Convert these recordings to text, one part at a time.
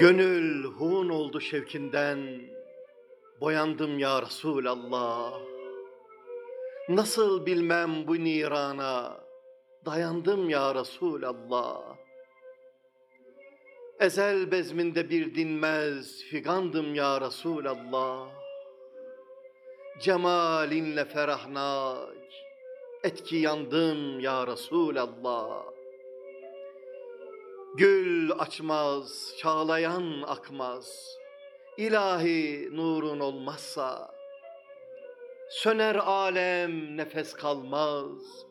Gönül hun oldu şevkinden, boyandım ya Resulallah. Nasıl bilmem bu nirana, dayandım ya Resulallah. Ezel bezminde bir dinmez, figandım ya Resulallah. Cemalinle ferahnak, etki yandım ya Resulallah. Gül açmaz, çağlayan akmaz. İlahi nurun olmazsa söner alem nefes kalmaz.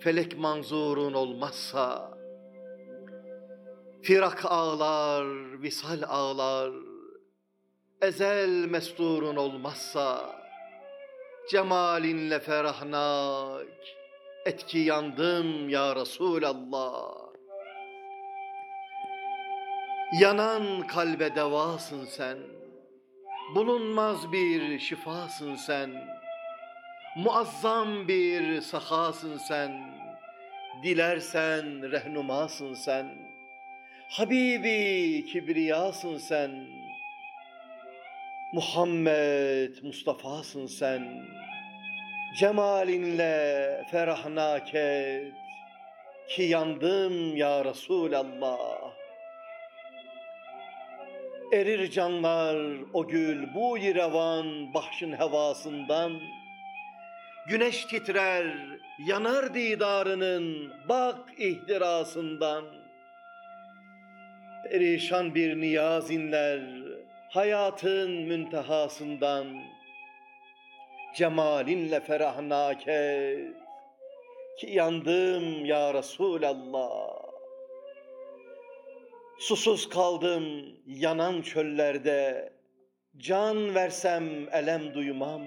Felek manzurun olmazsa firak ağlar, visal ağlar. Ezel mesturun olmazsa cemalinle ferahnak etki yandım ya Resulallah. Yanan kalbe devasın sen. Bulunmaz bir şifasın sen. Muazzam bir sahasın sen. Dilersen rehnumasın sen. Habibi kibriyasın sen. Muhammed Mustafa'sın sen. Cemalinle ferahnak et ki yandım ya Resulallah. Erir canlar o gül bu revan bahşın hevasından. Güneş titrer, yanar didarının bak ihtirasından. Perişan bir niyaz inler hayatın müntehasından. Cemalinle ferahnak et ki yandım ya Resulallah. Susuz kaldım yanan çöllerde, can versem elem duymam.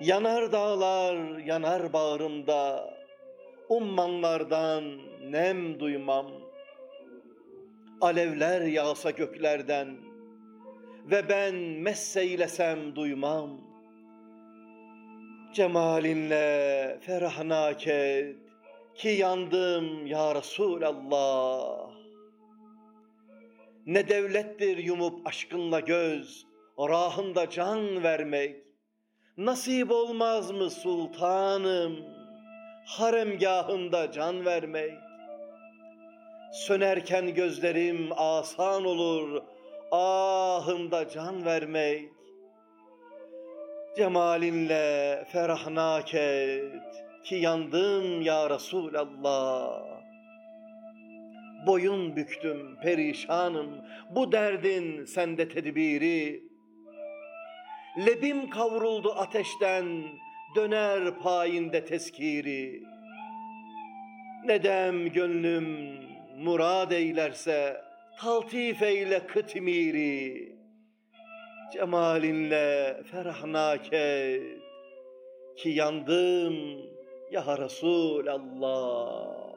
Yanar dağlar yanar bağrımda, ummanlardan nem duymam. Alevler yağsa göklerden ve ben messeylesem duymam. Cemalinle ferahnak et ki yandım ya Resulallah. Ne devlettir yumup aşkınla göz, rahında can vermek. Nasip olmaz mı sultanım, haremgahında can vermek? Sönerken gözlerim asan olur, ahımda can vermek. Cemalinle ferahnak et ki yandım ya Resulallah. Boyun büktüm, perişanım. Bu derdin sende tedbiri. Lebim kavruldu ateşten, döner payinde teskiri. Nedem gönlüm murad eylerse, taltif eyle kıtmiri. Cemalinle ferahnak ki yandım ya Resulallah.